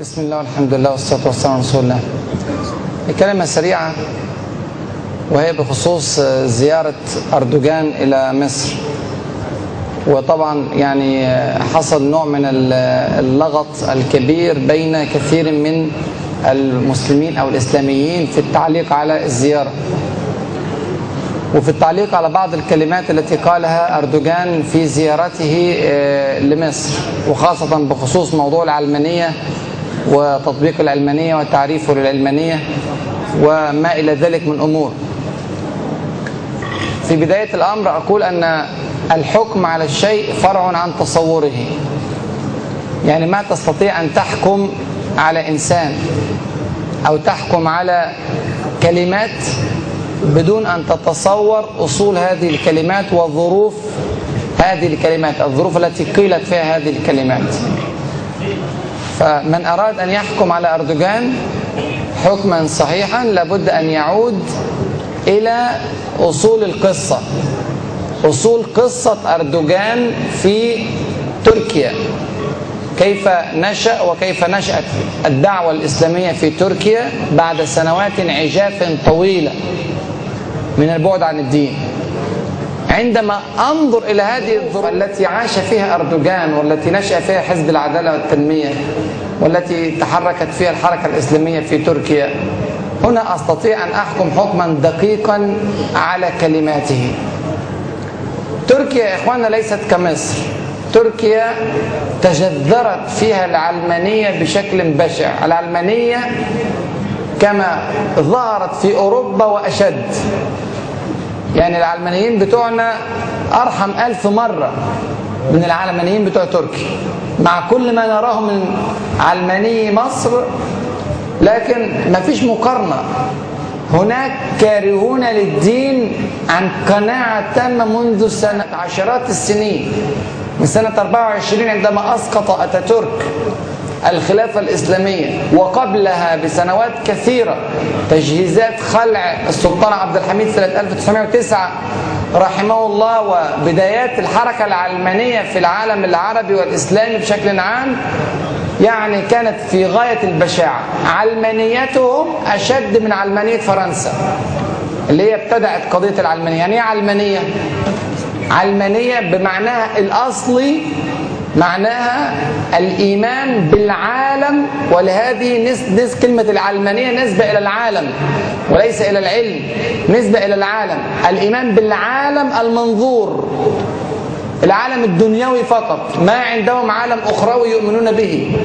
بسم الله والحمد لله والصلاة والسلام على رسول الله. كلمة سريعة وهي بخصوص زيارة أردوغان إلى مصر. وطبعا يعني حصل نوع من اللغط الكبير بين كثير من المسلمين أو الإسلاميين في التعليق على الزيارة. وفي التعليق على بعض الكلمات التي قالها أردوغان في زيارته لمصر وخاصة بخصوص موضوع العلمانية وتطبيق العلمانية وتعريفه للعلمانية وما إلى ذلك من أمور. في بداية الأمر أقول أن الحكم على الشيء فرع عن تصوره. يعني ما تستطيع أن تحكم على إنسان أو تحكم على كلمات بدون أن تتصور أصول هذه الكلمات وظروف هذه الكلمات الظروف التي قيلت فيها هذه الكلمات. فمن أراد أن يحكم على أردوغان حكما صحيحا لابد أن يعود إلى أصول القصة. أصول قصة أردوغان في تركيا. كيف نشأ وكيف نشأت الدعوة الإسلامية في تركيا بعد سنوات عجاف طويلة من البعد عن الدين. عندما أنظر إلى هذه الظروف التي عاش فيها أردوغان والتي نشأ فيها حزب العدالة والتنمية والتي تحركت فيها الحركة الإسلامية في تركيا هنا أستطيع أن أحكم حكما دقيقا على كلماته. تركيا يا إخواننا ليست كمصر. تركيا تجذرت فيها العلمانية بشكل بشع. العلمانية كما ظهرت في أوروبا وأشد. يعني العلمانيين بتوعنا أرحم ألف مرة من العلمانيين بتوع تركيا مع كل ما نراه من علماني مصر لكن ما فيش مقارنة. هناك كارهون للدين عن قناعة تامة منذ سنة عشرات السنين. من سنة 24 عندما أسقط أتاتورك. الخلافة الإسلامية وقبلها بسنوات كثيرة تجهيزات خلع السلطان عبد الحميد سنة 1909 رحمه الله وبدايات الحركة العلمانية في العالم العربي والإسلامي بشكل عام يعني كانت في غاية البشاعة علمانيتهم أشد من علمانية فرنسا اللي هي ابتدعت قضية العلمانية يعني إيه علمانية؟ علمانية بمعناها الأصلي معناها الإيمان بالعالم ولهذه نس كلمة العلمانية نسبة إلى العالم وليس إلى العلم نسبة إلى العالم. الإيمان بالعالم المنظور العالم الدنيوي فقط ما عندهم عالم أخروي يؤمنون به.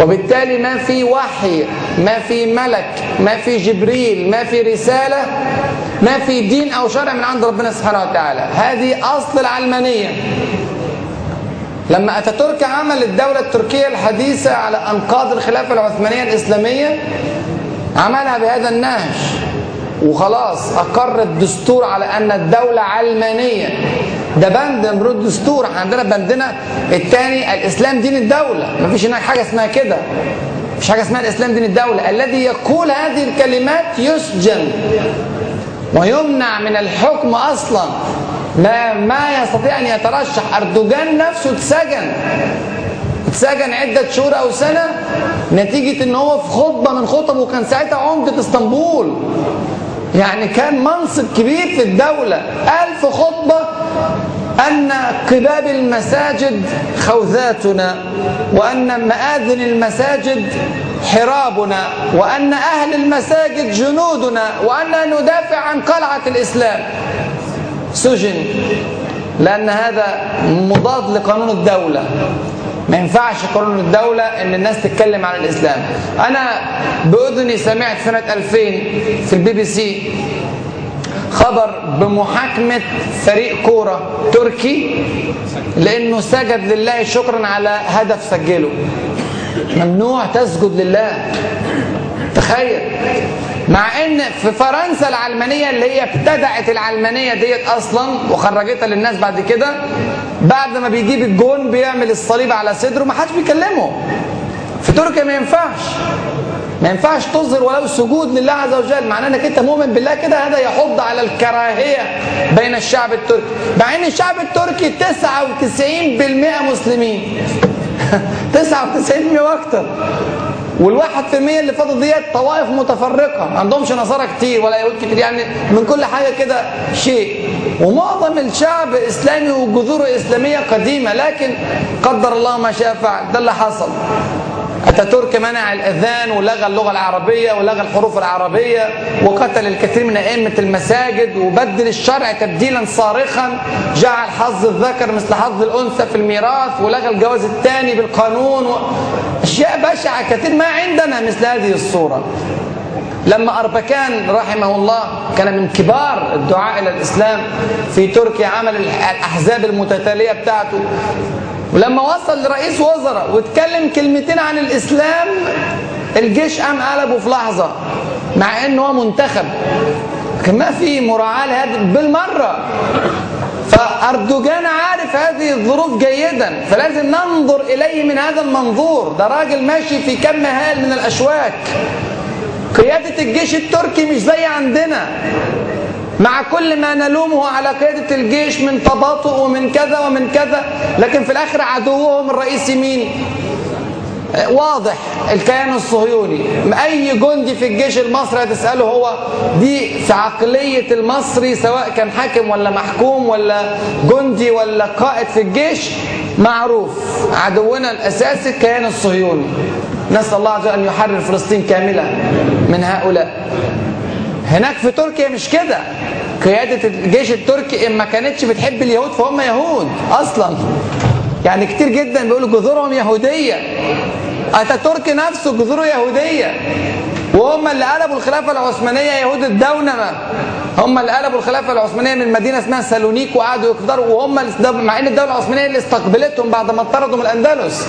وبالتالي ما في وحي ما في ملك ما في جبريل ما في رسالة ما في دين أو شرع من عند ربنا سبحانه وتعالى. هذه أصل العلمانية. لما أتاتورك عمل الدولة التركية الحديثة على أنقاض الخلافة العثمانية الإسلامية عملها بهذا النهج. وخلاص أقر الدستور على أن الدولة علمانية. ده بند من الدستور عندنا بندنا الثاني الإسلام دين الدولة. ما فيش هناك حاجة اسمها كده. مفيش حاجة اسمها الإسلام دين الدولة. الذي يقول هذه الكلمات يسجن. ويمنع من الحكم أصلا. ما ما يستطيع أن يترشح. أردوغان نفسه اتسجن. اتسجن عدة شهور أو سنة نتيجة إن هو في خطبة من خطبه كان ساعتها عمدة إسطنبول. يعني كان منصب كبير في الدولة. ألف خطبة أن قباب المساجد خوذاتنا وأن مآذن المساجد حرابنا وأن أهل المساجد جنودنا وأن ندافع عن قلعة الإسلام. سجن لأن هذا مضاد لقانون الدولة. ما ينفعش قانون الدولة إن الناس تتكلم عن الإسلام. أنا بأذني سمعت سنة 2000 في البي بي سي خبر بمحاكمة فريق كورة تركي لأنه سجد لله شكرا على هدف سجله. ممنوع تسجد لله. تخيل. مع إن في فرنسا العلمانية اللي هي ابتدعت العلمانية ديت أصلا وخرجتها للناس بعد كده بعد ما بيجيب الجون بيعمل الصليب على صدره ما حدش بيكلمه. في تركيا ما ينفعش. ما ينفعش تظهر ولو سجود لله عز وجل معناه إنك أنت مؤمن بالله كده هذا يحض على الكراهية بين الشعب التركي. مع إن الشعب التركي 99% مسلمين. 99% وأكتر. والواحد في المية اللي فاضل ديت طوائف متفرقة ما عندهمش نصارى كتير ولا يهود كتير يعني من كل حاجة كده شيء. ومعظم الشعب إسلامي وجذوره إسلامية قديمة لكن قدر الله ما شاء فعل. ده اللي حصل. أتاتورك منع الأذان ولغى اللغة العربية ولغى الحروف العربية وقتل الكثير من أئمة المساجد وبدل الشرع تبديلا صارخا جعل حظ الذكر مثل حظ الأنثى في الميراث ولغى الجواز الثاني بالقانون و... أشياء بشعة كثير ما عندنا مثل هذه الصورة. لما أربكان رحمه الله كان من كبار الدعاء إلى الإسلام في تركيا عمل الأحزاب المتتالية بتاعته. ولما وصل لرئيس وزراء واتكلم كلمتين عن الإسلام الجيش قام قلبه في لحظة مع إنه هو منتخب. لكن ما في مراعاة لهذا بالمرة. فأردوغان عارف هذه الظروف جيدا فلازم ننظر إليه من هذا المنظور. ده راجل ماشي في كم هائل من الأشواك. قيادة الجيش التركي مش زي عندنا. مع كل ما نلومه على قيادة الجيش من تباطؤ ومن كذا ومن كذا لكن في الآخر عدوهم الرئيسي مين؟ واضح الكيان الصهيوني. أي جندي في الجيش المصري هتسأله هو دي في عقلية المصري سواء كان حاكم ولا محكوم ولا جندي ولا قائد في الجيش؟ معروف. عدونا الأساسي الكيان الصهيوني. نسأل الله عز وجل أن يحرر فلسطين كاملة من هؤلاء. هناك في تركيا مش كده. قيادة الجيش التركي إن ما كانتش بتحب اليهود فهم يهود أصلا. يعني كتير جدا بيقولوا جذورهم يهودية. أتاتورك نفسه جذوره يهودية؟ وهم اللي قلبوا الخلافة العثمانية يهود الدونمة هم اللي قلبوا الخلافة العثمانية من مدينة اسمها سالونيك وقعدوا يقدروا وهم مع إن الدولة العثمانية اللي استقبلتهم بعد ما اطردوا من الأندلس.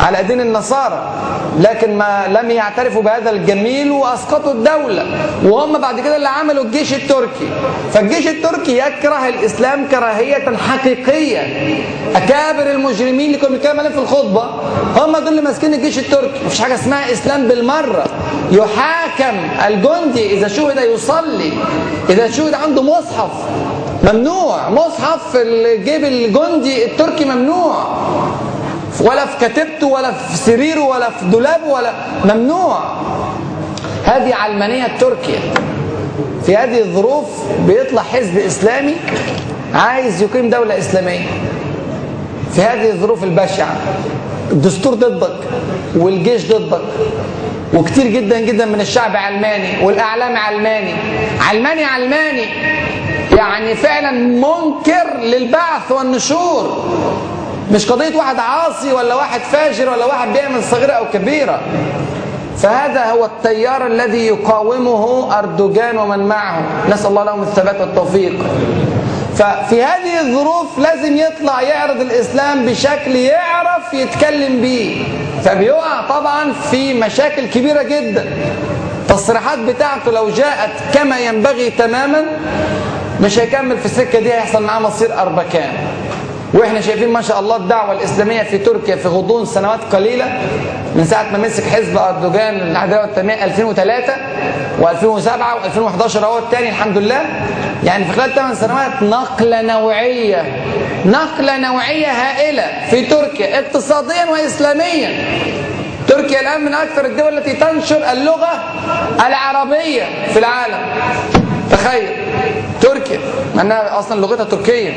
على دين النصارى لكن ما لم يعترفوا بهذا الجميل وأسقطوا الدولة. وهم بعد كده اللي عملوا الجيش التركي. فالجيش التركي يكره الإسلام كراهية حقيقية. أكابر المجرمين اللي كنا بنتكلم عليهم في الخطبة هم دول اللي ماسكين الجيش التركي. مفيش حاجة اسمها إسلام بالمرة. يحاكم الجندي إذا شهد يصلي إذا شهد عنده مصحف. ممنوع. مصحف في جيب الجندي التركي ممنوع. ولا في كتيبته ولا في سريره ولا في دولابه ولا ممنوع. هذه علمانية تركيا. في هذه الظروف بيطلع حزب إسلامي عايز يقيم دولة إسلامية. في هذه الظروف البشعة. الدستور ضدك والجيش ضدك. وكتير جدا جدا من الشعب علماني والإعلام علماني. علماني علماني. يعني فعلا منكر للبعث والنشور. مش قضية واحد عاصي ولا واحد فاجر ولا واحد بيعمل صغيرة أو كبيرة. فهذا هو التيار الذي يقاومه أردوغان ومن معه. نسأل الله لهم الثبات والتوفيق. ففي هذه الظروف لازم يطلع يعرض الإسلام بشكل يعرف يتكلم بيه. فبيقع طبعا في مشاكل كبيرة جدا. التصريحات بتاعته لو جاءت كما ينبغي تماما مش هيكمل في السكة دي هيحصل معاه مصير أربكان. وإحنا شايفين ما شاء الله الدعوة الإسلامية في تركيا في غضون سنوات قليلة. من ساعة ما مسك حزب أردوغان العداله والتنميه 2003 و2007 و2011 اهو الثاني الحمد لله. يعني في خلال 8 سنوات نقلة نوعية نقلة نوعية هائلة في تركيا اقتصاديا واسلاميا. تركيا الآن من أكثر الدول التي تنشر اللغة العربية في العالم. تخيل تركيا إنها أصلا لغتها تركية.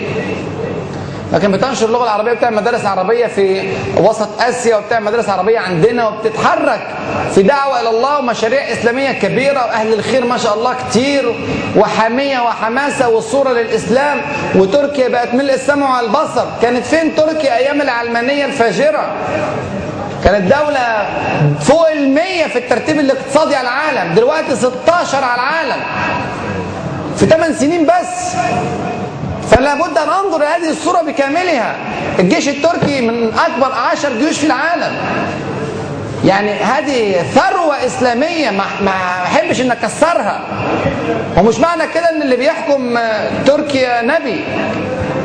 لكن بتنشر اللغة العربية بتعمل مدارس عربية في وسط آسيا وبتعمل مدارس عربية عندنا وبتتحرك في دعوة إلى الله ومشاريع إسلامية كبيرة وأهل الخير ما شاء الله كتير وحمية وحماسة والصورة للإسلام وتركيا بقت ملء السمع والبصر. كانت فين تركيا أيام العلمانية الفاجرة؟ كانت دولة فوق المية في الترتيب الاقتصادي على العالم. دلوقتي 16 على العالم. في 8 سنين بس. فلا بد أن أنظر هذه الصورة بكاملها. الجيش التركي من أكبر عشر جيوش في العالم. يعني هذه ثروة إسلامية ما ما أحبش إن أكسرها. ومش معنى كده إن اللي بيحكم تركيا نبي.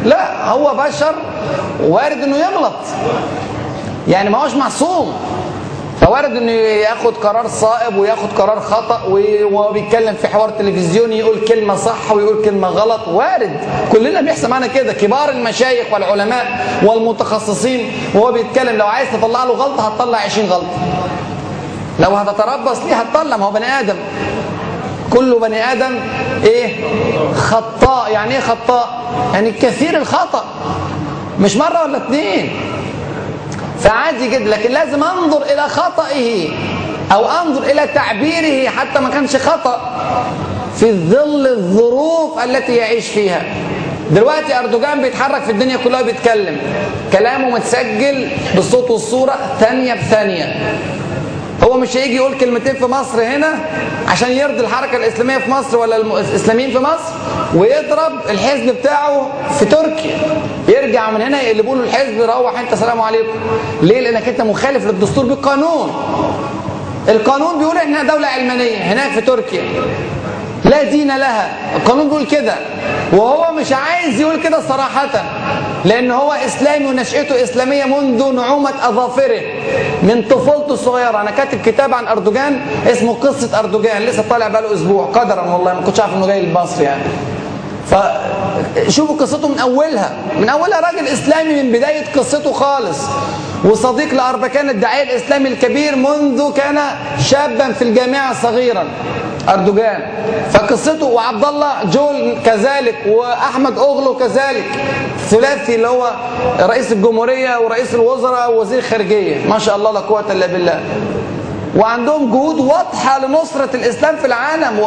لا هو بشر وارد إنه يغلط. يعني ما هوش معصوم. فوارد إنه ياخد قرار صائب وياخد قرار خطأ وهو بيتكلم في حوار تلفزيوني يقول كلمة صح ويقول كلمة غلط. وارد. كلنا بيحصل معانا كده. كبار المشايخ والعلماء والمتخصصين وهو بيتكلم. لو عايز تطلع له غلطة هتطلع 20 غلطة. لو هتتربص ليه هتطلع؟ ما هو بني آدم. كل بني آدم إيه؟ خطاء. يعني إيه خطاء؟ يعني كثير الخطأ. مش مرة ولا اتنين. فعادي جدا لكن لازم انظر إلى خطئه أو انظر إلى تعبيره حتى ما كانش خطأ في ظل الظروف التي يعيش فيها. دلوقتي أردوغان بيتحرك في الدنيا كلها بيتكلم كلامه متسجل بالصوت والصورة ثانية بثانية. هو مش هيجي يقول كلمتين في مصر هنا عشان يرضي الحركة الإسلامية في مصر ولا الإسلاميين في مصر؟ ويضرب الحزب بتاعه في تركيا. يرجع من هنا يقلبوا له الحزب روح أنت سلام عليكم. ليه؟ لأنك أنت مخالف للدستور بالقانون. القانون بيقول إحنا دولة علمانيه هناك في تركيا. لا دين لها. القانون بيقول كده. وهو مش عايز يقول كده صراحة. لأن هو إسلامي ونشأته إسلامية منذ نعومة أظافره. من طفولته الصغيرة. أنا كاتب كتاب عن أردوغان اسمه قصة أردوغان. لسه طالع بقاله أسبوع. قدرا والله ما كنتش عارف إنه جاي لمصر يعني. فشوفوا قصته من أولها. من أولها راجل إسلامي من بداية قصته خالص. وصديق لأربكان الداعية الإسلامي الكبير منذ كان شابا في الجامعة صغيرا أردوغان. فقصته وعبد الله جول كذلك وأحمد أغلو كذلك ثلاثي اللي هو رئيس الجمهورية ورئيس الوزراء ووزير الخارجية ما شاء الله لا قوة إلا بالله. وعندهم جهود واضحة لنصرة الإسلام في العالم.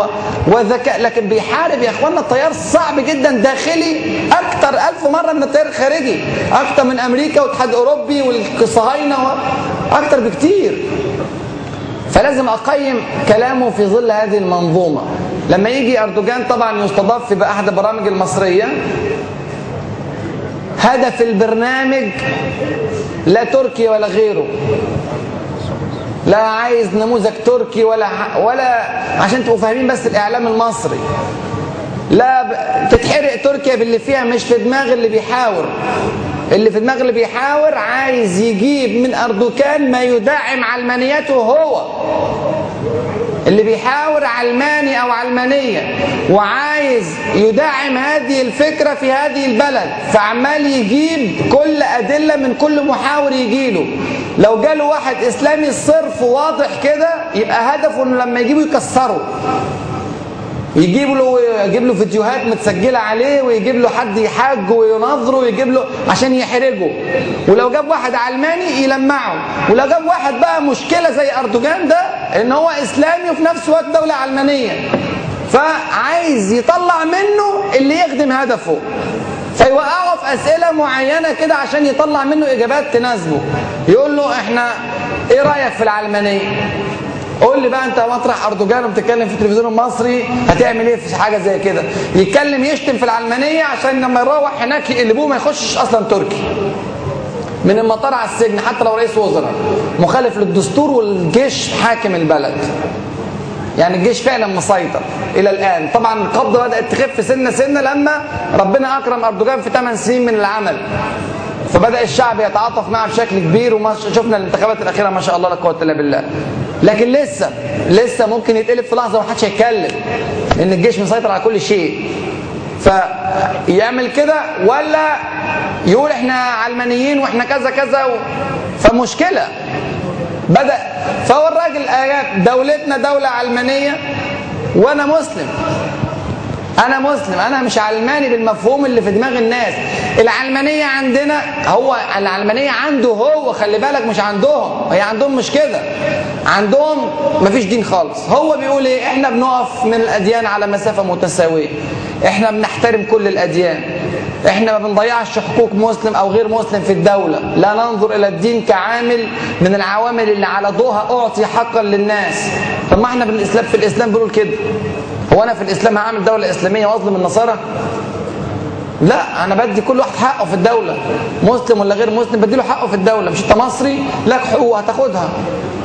وذكاء لكن بيحارب يا إخوانا التيار صعب جدا داخلي أكتر ألف مرة من التيار الخارجي أكتر من أمريكا والاتحاد الأوروبي والصهاينة و... أكتر بكتير فلازم أقيم كلامه في ظل هذه المنظومة لما يجي أردوغان طبعا يستضاف في أحد البرامج المصرية هدف البرنامج لا تركي ولا غيره لا عايز نموذج تركي ولا ولا عشان تبقوا فاهمين بس الإعلام المصري. لا تتحرق تركيا باللي فيها مش في دماغ اللي بيحاور. اللي في دماغ اللي بيحاور عايز يجيب من أردوغان ما يدعم علمانيته هو. اللي بيحاور علماني أو علمانية وعايز يدعم هذه الفكرة في هذه البلد فعمال يجيب كل أدلة من كل محاور يجيله لو جاله واحد إسلامي صرف واضح كده يبقى هدفه إنه لما يجيبه يكسره. يجيب له يجيب له فيديوهات متسجلة عليه ويجيب له حد يحاج وينظره ويجيب له عشان يحرجه. ولو جاب واحد علماني يلمعه. ولو جاب واحد بقى مشكلة زي أردوغان ده إن هو إسلامي وفي نفس الوقت دولة علمانية. فعايز يطلع منه اللي يخدم هدفه. فيوقعه في أسئلة معينة كده عشان يطلع منه إجابات تناسبه. يقول له إحنا إيه رأيك في العلمانية؟ قول لي بقى انت مطرح أردوغان وبتتكلم في التلفزيون المصري هتعمل إيه في حاجة زي كده؟ يتكلم يشتم في العلمانية عشان لما يروح هناك يقلبوه ما يخشش أصلا تركي. من المطار على السجن حتى لو رئيس وزراء. مخالف للدستور والجيش حاكم البلد. يعني الجيش فعلا مسيطر إلى الآن. طبعا القبضه بدأت تخف سنة سنة لما ربنا أكرم أردوغان في 8 سنين من العمل. فبدأ الشعب يتعاطف معه بشكل كبير وما شفنا الانتخابات الأخيرة ما شاء الله لا قوة إلا بالله. لكن لسه لسه ممكن يتقلب في لحظة ومحدش هيتكلم لأن الجيش مسيطر على كل شيء. فيعمل كده ولا يقول إحنا علمانيين وإحنا كذا كذا و... فمشكلة. بدأ فهو الراجل ايات دولتنا دولة علمانية وأنا مسلم. أنا مسلم أنا مش علماني بالمفهوم اللي في دماغ الناس. العلمانية عندنا هو العلمانية عنده هو خلي بالك مش عندهم. هي عندهم مش كده. عندهم مفيش دين خالص. هو بيقول إيه؟ إحنا بنقف من الأديان على مسافة متساوية. إحنا بنحترم كل الأديان. إحنا ما بنضيعش حقوق مسلم أو غير مسلم في الدولة. لا ننظر إلى الدين كعامل من العوامل اللي على ضوءها أعطي حقا للناس. طب ما إحنا بالإسلام في الإسلام بنقول كده. هو أنا في الإسلام هعمل دولة إسلامية وأظلم النصارى؟ لا أنا بدي كل واحد حقه في الدولة. مسلم ولا غير مسلم بدي له حقه في الدولة. مش أنت مصري؟ لك حقوق هتاخدها.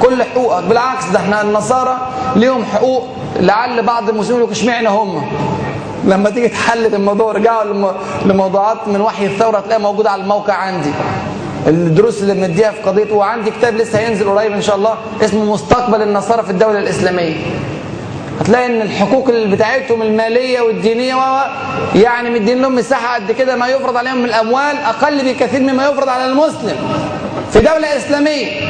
كل حقوقك. بالعكس ده إحنا النصارى ليهم حقوق. لعل بعض المسلمين يقولوا اشمعنى هم؟ لما تيجي تحلل الموضوع ارجعوا لموضوعات من وحي الثورة تلاقيها موجودة على الموقع عندي. الدروس اللي بنديها في قضية وعندي كتاب لسه هينزل قريب إن شاء الله اسمه مستقبل النصارى في الدولة الإسلامية. هتلاقي إن الحقوق اللي بتاعتهم المالية والدينية و يعني مدين لهم مساحة قد كده ما يفرض عليهم من الأموال أقل بكثير مما يفرض على المسلم في دولة إسلامية.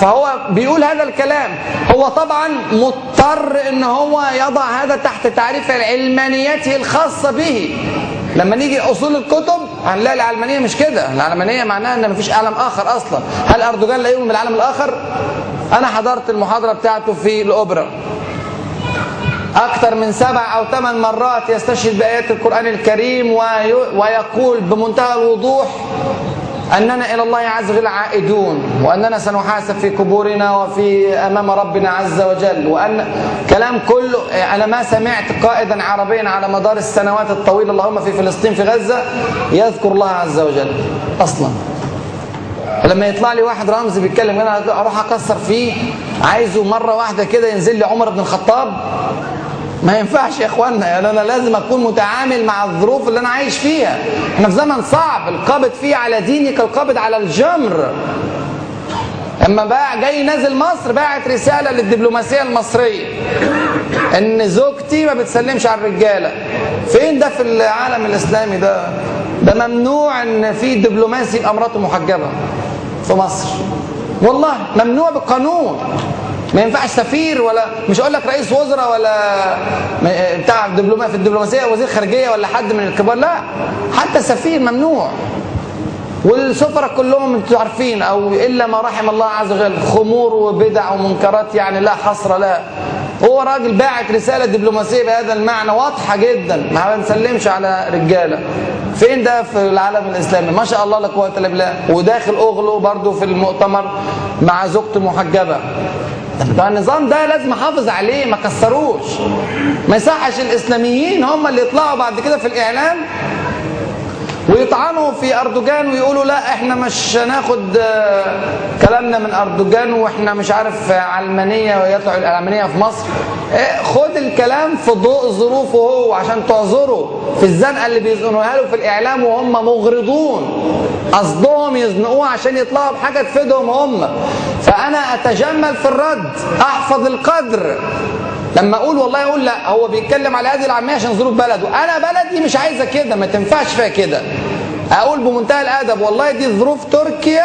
فهو بيقول هذا الكلام. هو طبعا مضطر إن هو يضع هذا تحت تعريف علمانيته الخاصة به. لما نيجي أصول الكتب هنلاقي العلمانية مش كده. العلمانية معناها إن مفيش عالم آخر أصلا. هل أردوغان لا يؤمن بالعالم الآخر؟ أنا حضرت المحاضرة بتاعته في الأوبرا. أكثر من سبع أو ثمان مرات يستشهد بآيات القرآن الكريم ويقول بمنتهى الوضوح أننا إلى الله عز وجل عائدون وأننا سنحاسب في قبورنا وفي أمام ربنا عز وجل وأن كلام كله أنا ما سمعت قائدا عربيا على مدار السنوات الطويلة اللهم في فلسطين في غزة يذكر الله عز وجل أصلا. لما يطلع لي واحد رمز بيتكلم أنا أروح أكسر فيه عايزه مرة واحدة كده ينزل لي عمر بن الخطاب؟ ما ينفعش يا اخوانا يعني أنا لازم أكون متعامل مع الظروف اللي أنا عايش فيها. إحنا في زمن صعب القابض فيه على ديني كالقابض على الجمر. أما بقى جاي نازل مصر باعت رسالة للدبلوماسية المصرية إن زوجتي ما بتسلمش على الرجالة. فين ده في العالم الإسلامي ده؟ ده ممنوع إن في دبلوماسي يبقى مراته محجبة. في مصر. والله ممنوع بالقانون ما ينفعش سفير ولا مش أقول لك رئيس وزراء ولا بتاع دبلوماسيه في الدبلوماسية وزير خارجية ولا حد من الكبار لا. حتى سفير ممنوع. والسفراء كلهم أنتوا عارفين أو إلا ما رحم الله عز وجل خمور وبدع ومنكرات يعني لا حصر لا. هو راجل باعت رسالة دبلوماسية بهذا المعنى واضحة جدا. ما بنسلمش على رجالة. فين ده في العالم الإسلامي؟ ما شاء الله لا قوه الا بالله وداخل أغلو برضه في المؤتمر مع زوجته محجبة. ده النظام ده لازم احافظ عليه ما كسروش. ما يصحش الإسلاميين هم اللي يطلعوا بعد كده في الإعلام ويطعنوا في أردوغان ويقولوا لا إحنا مش هناخد كلامنا من أردوغان وإحنا مش عارف علمانية ويطلعوا العلمانية في مصر. خد الكلام في ضوء ظروفه هو عشان تعذره في الزنقة اللي بيزنقوها له في الإعلام وهم مغرضون. قصدهم يزنقوه عشان يطلعوا بحاجة تفيدهم هم. فأنا أتجمل في الرد أحفظ القدر. لما أقول والله أقول لا هو بيتكلم على هذه العامية عشان ظروف بلده. أنا بلدي مش عايزة كده ما تنفعش فيها كده. أقول بمنتهى الادب والله دي ظروف تركيا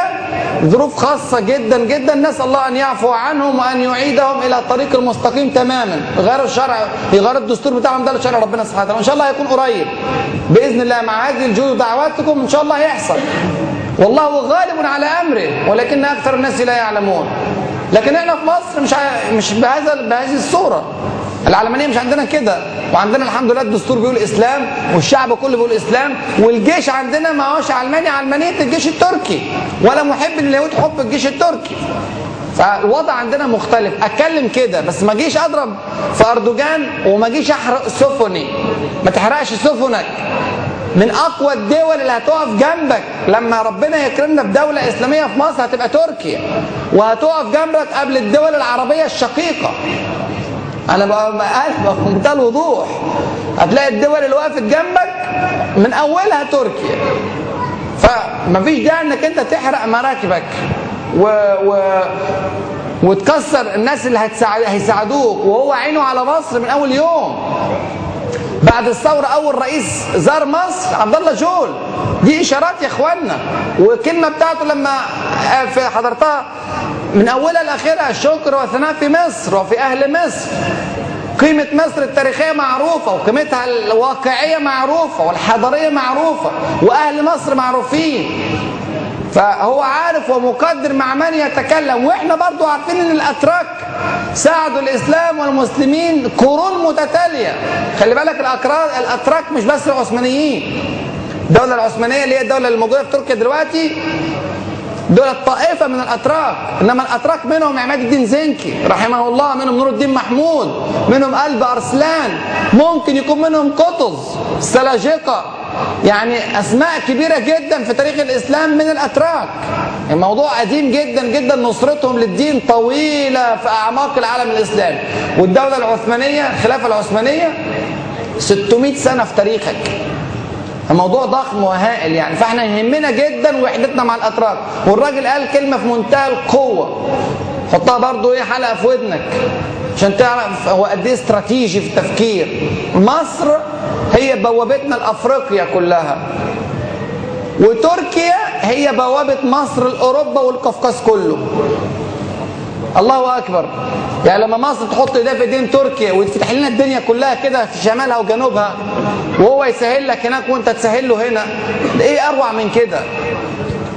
ظروف خاصة جدا جدا نسأل الله أن يعفو عنهم وأن يعيدهم إلى الطريق المستقيم تماما. غير الشرع يغير الدستور بتاعهم ده لشرع ربنا سبحانه وتعالى. وإن شاء الله هيكون قريب. بإذن الله مع هذه الجهود ودعواتكم إن شاء الله هيحصل. والله غالب على أمره ولكن أكثر الناس لا يعلمون. لكن إحنا في مصر مش مش بهذا بهذه الصورة. العلمانية مش عندنا كده. وعندنا الحمد لله الدستور بيقول إسلام والشعب كله بيقول إسلام والجيش عندنا ما هوش علماني. علمانية الجيش التركي. ولا محب لليهود حب الجيش التركي. فالوضع عندنا مختلف. أتكلم كده بس ما اجيش أضرب في أردوغان وما اجيش أحرق سفني. ما تحرقش سفنك. من أقوى الدول اللي هتقف جنبك. لما ربنا يكرمنا بدوله إسلامية في مصر هتبقى تركيا. وهتقف جنبك قبل الدول العربية الشقيقة. أنا بقى بمنتهى الوضوح. هتلاقي الدول اللي وقفت جنبك من أولها تركيا. فمفيش داعي إنك أنت تحرق مراكبك و, و وتكسر الناس اللي هتساعد هيساعدوك. وهو عينه على مصر من أول يوم. بعد الثورة أول رئيس زار مصر عبد الله جول. دي إشارات يا اخوانا والكلمة بتاعته لما في حضرتها من أولها لآخرها الشكر والثناء في مصر وفي أهل مصر. قيمة مصر التاريخية معروفة وقيمتها الواقعية معروفة والحضارية معروفة وأهل مصر معروفين. فهو عارف ومقدر مع من يتكلم. وإحنا برضو عارفين إن الأتراك ساعدوا الإسلام والمسلمين قرون متتالية. خلي بالك الأتراك مش بس العثمانيين. الدولة العثمانية اللي هي الدولة اللي موجوده في تركيا دلوقتي دول طائفة من الأتراك إنما الأتراك منهم عماد الدين زنكي رحمه الله منهم نور الدين محمود منهم قلب أرسلان ممكن يكون منهم قطز سلاجقة يعني أسماء كبيرة جدا في تاريخ الإسلام من الأتراك. الموضوع قديم جدا جدا نصرتهم للدين طويلة في أعماق العالم الإسلامي. والدولة العثمانية الخلافة العثمانية 600 سنة في تاريخك. الموضوع ضخم وهائل يعني. فاحنا يهمنا جدا وحدتنا مع الأتراك. والراجل قال كلمة في منتهى القوة. حطها برضو إيه حلقة في ودنك. عشان تعرف هو قد إيه استراتيجي في التفكير. مصر هي بوابتنا لأفريقيا كلها. وتركيا هي بوابة مصر لأوروبا والقفقاز كله. الله أكبر. يعني لما مصر تحط إيديها في ايدين تركيا وتفتح لنا الدنيا كلها كده في شمالها وجنوبها وهو يسهل لك هناك وأنت تسهل له هنا إيه أروع من كده؟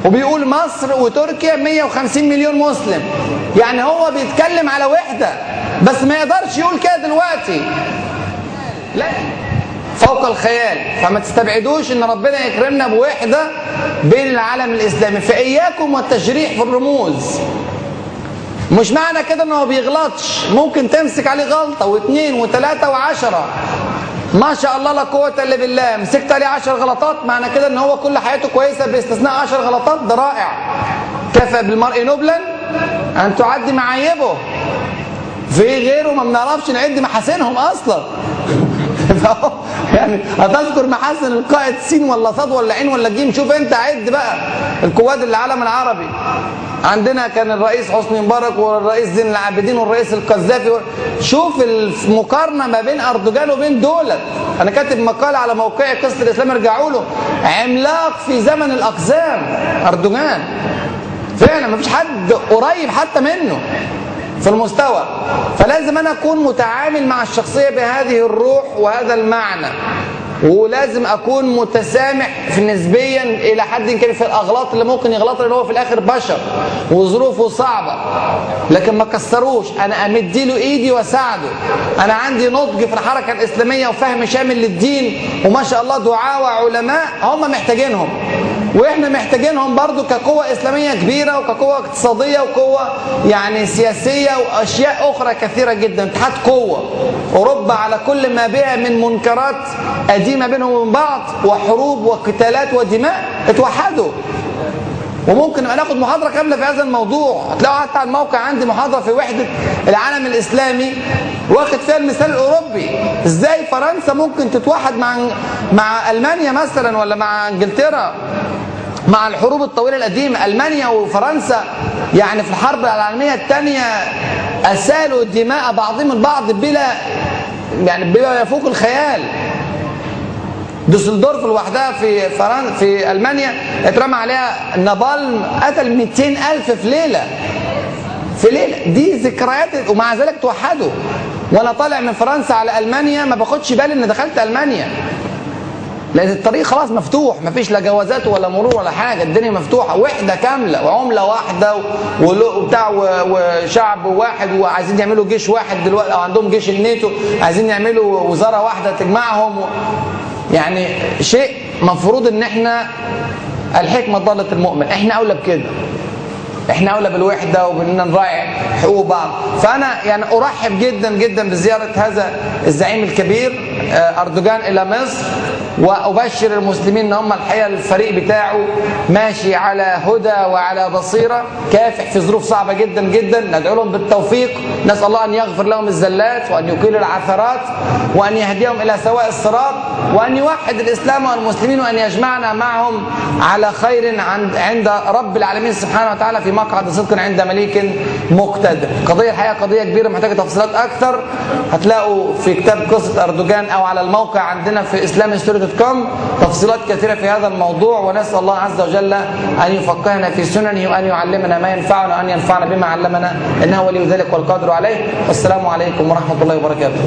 وبيقول مصر وتركيا 150 مليون مسلم. يعني هو بيتكلم على وحدة بس ما يقدرش يقول كده دلوقتي. لا. فوق الخيال. فما تستبعدوش إن ربنا يكرمنا بوحدة بين العالم الإسلامي. فإياكم والتجريح في الرموز. مش معنى كده إنه ما بيغلطش. ممكن تمسك عليه غلطة واثنين وثلاثة وعشرة. ما شاء الله لا قوة إلا بالله. مسكت عليه عشر غلطات معنى كده إن هو كل حياته كويسة باستثناء عشر غلطات. ده رائع. كفى بالمرء نبلا أن تعدي معايبه. في غيره ما بنعرفش نعد محاسنهم أصلا. يعني هتذكر محاسن القائد سين ولا صاد ولا عين ولا جيم؟ شوف أنت عد بقى. القوات العالم العربي. عندنا كان الرئيس حسني مبارك والرئيس زين العابدين والرئيس القذافي شوف المقارنة ما بين أردوغان وبين دولت. أنا كاتب مقال على موقعي قصة الإسلام ارجعوا له. عملاق في زمن الأقزام أردوغان. فعلا ما فيش حد قريب حتى منه في المستوى. فلازم أنا أكون متعامل مع الشخصية بهذه الروح وهذا المعنى. ولازم أكون متسامح في نسبيا إلى حد كان في الأغلاط اللي ممكن يغلطها لأن هو في الآخر بشر وظروفه صعبة. لكن ما كسروش. أنا امد له إيدي وأساعده. أنا عندي نضج في الحركة الإسلامية وفهم شامل للدين وما شاء الله دعاء وعلماء هم محتاجينهم. وإحنا محتاجينهم برضو كقوة إسلامية كبيرة وكقوة اقتصادية وقوة يعني سياسية وأشياء أخرى كثيرة جدا اتحاد قوة. أوروبا على كل ما بها من منكرات قديمة بينهم وبين بعض وحروب وقتالات ودماء اتوحدوا. وممكن نبقى ناخد محاضرة كاملة في هذا الموضوع. هتلاقوا حتى على الموقع عندي محاضرة في وحدة العالم الإسلامي واخد فيها المثال الأوروبي. إزاي فرنسا ممكن تتوحد مع مع ألمانيا مثلا ولا مع إنجلترا؟ مع الحروب الطويلة القديمة. ألمانيا وفرنسا يعني في الحرب العالمية الثانية أسالوا دماء بعضهم البعض بلا يعني بما يفوق الخيال. دوسلدورف لوحدها في فرن في ألمانيا اترمى عليها نابالم قتل 200 ألف في ليلة. في ليلة. دي ذكريات ومع ذلك توحدوا. وأنا طالع من فرنسا على ألمانيا ما باخدش بالي ان دخلت ألمانيا. لأن الطريق خلاص مفتوح مفيش لا جوازات ولا مرور ولا حاجة. الدنيا مفتوحة. وحدة كاملة. وعملة واحدة وبتاع وشعب واحد وعايزين يعملوا جيش واحد دلوقتي أو عندهم جيش الناتو عايزين يعملوا وزارة واحدة تجمعهم يعني شيء مفروض إن إحنا الحكمة ضاله المؤمن. إحنا أولى بكده. إحنا اولى بالوحده وباننا نراعي حقوق بعض. فانا يعني ارحب جدا جدا بزياره هذا الزعيم الكبير أردوغان إلى مصر وأبشر المسلمين إن هم الحقيقة الفريق بتاعه ماشي على هدى وعلى بصيرة. كافح في ظروف صعبة جدا جدا. ندعو لهم بالتوفيق. نسأل الله أن يغفر لهم الزلات وأن يقيل العثرات وأن يهديهم إلى سواء الصراط وأن يوحد الإسلام والمسلمين وأن يجمعنا معهم على خير عند رب العالمين سبحانه وتعالى في مقعد صدق عند مليك مقتدر. قضية الحقيقة قضية كبيرة محتاجة تفصيلات أكثر. هتلاقوا في كتاب قصة أردوغان أو على الموقع عندنا في ستوري كوم تفصيلات كثيرة في هذا الموضوع ونسأل الله عز وجل أن يفقهنا في سننه وأن يعلمنا ما ينفعنا وأن ينفعنا بما علمنا إنه ولي ذلك والقادر عليه. والسلام عليكم ورحمة الله وبركاته.